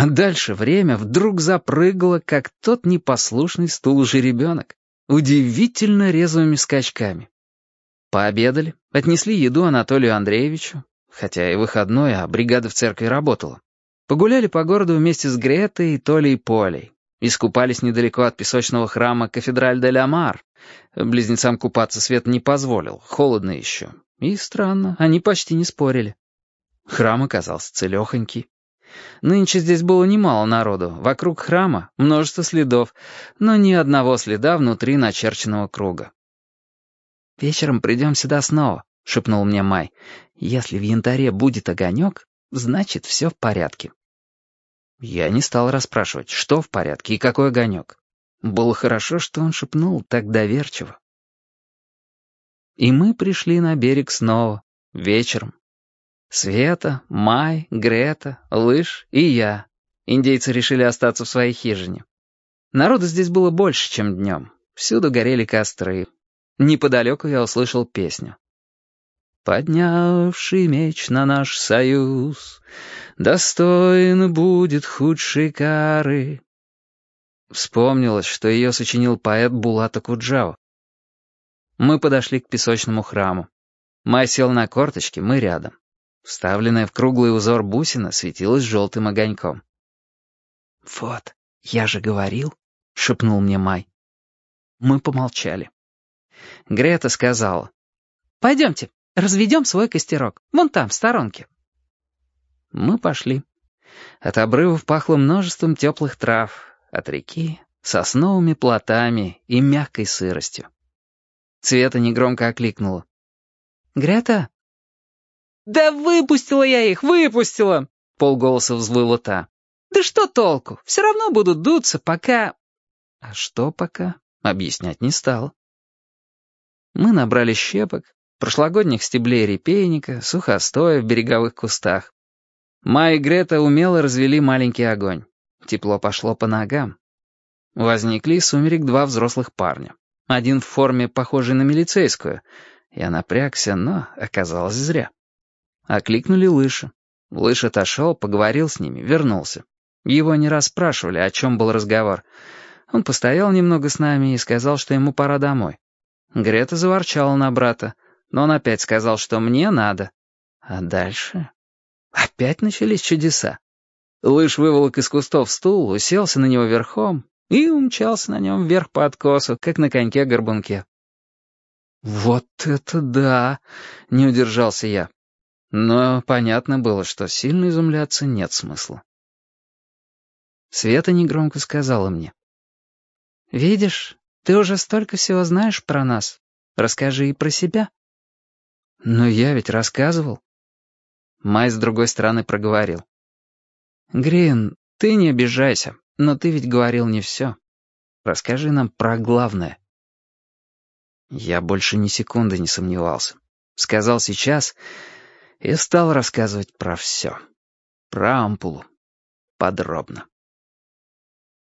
А дальше время вдруг запрыгало, как тот непослушный стул жеребенок, удивительно резвыми скачками. Пообедали, отнесли еду Анатолию Андреевичу, хотя и выходной, а бригада в церкви работала. Погуляли по городу вместе с Гретой, Толей и Полей. Искупались недалеко от песочного храма Кафедраль де ля. Близнецам купаться свет не позволил, холодно еще. И странно, они почти не спорили. Храм оказался целехонький. Нынче здесь было немало народу. Вокруг храма множество следов, но ни одного следа внутри начерченного круга. «Вечером придем сюда снова», — шепнул мне Май. «Если в янтаре будет огонек, значит, все в порядке». Я не стал расспрашивать, что в порядке и какой огонек. Было хорошо, что он шепнул так доверчиво. И мы пришли на берег снова, вечером. Света, Май, Грета, Лыж и я. Индейцы решили остаться в своей хижине. Народу здесь было больше, чем днем. Всюду горели костры. Неподалеку я услышал песню. «Поднявший меч на наш союз, достоин будет худшей кары». Вспомнилось, что ее сочинил поэт Булата Куджава. Мы подошли к песочному храму. Май сел на корточки, мы рядом. Вставленная в круглый узор бусина светилась желтым огоньком. «Вот, я же говорил», — шепнул мне Май. Мы помолчали. Грета сказала. «Пойдемте, разведем свой костерок. Вон там, в сторонке». Мы пошли. От обрывов пахло множеством теплых трав, от реки — сосновыми плотами и мягкой сыростью. Цвета негромко окликнула. «Грета, «Да выпустила я их, выпустила!» — полголоса взвыла та. «Да что толку? Все равно будут дуться, пока...» «А что пока?» — объяснять не стал. Мы набрали щепок, прошлогодних стеблей репейника, сухостоя в береговых кустах. Майя и Грета умело развели маленький огонь. Тепло пошло по ногам. Возникли из сумерек два взрослых парня. Один в форме, похожей на милицейскую. Я напрягся, но оказалось зря. Окликнули Лыша. Лыш отошел, поговорил с ними, вернулся. Его не раз спрашивали, о чем был разговор. Он постоял немного с нами и сказал, что ему пора домой. Грета заворчала на брата, но он опять сказал, что мне надо. А дальше... Опять начались чудеса. Лыж выволок из кустов стул, уселся на него верхом и умчался на нем вверх по откосу, как на коньке-горбунке. «Вот это да!» — не удержался я. Но понятно было, что сильно изумляться нет смысла. Света негромко сказала мне. «Видишь, ты уже столько всего знаешь про нас. Расскажи и про себя». «Но я ведь рассказывал». Май с другой стороны проговорил. «Грин, ты не обижайся, но ты ведь говорил не все. Расскажи нам про главное». Я больше ни секунды не сомневался. Сказал сейчас и стал рассказывать про все. Про ампулу. Подробно.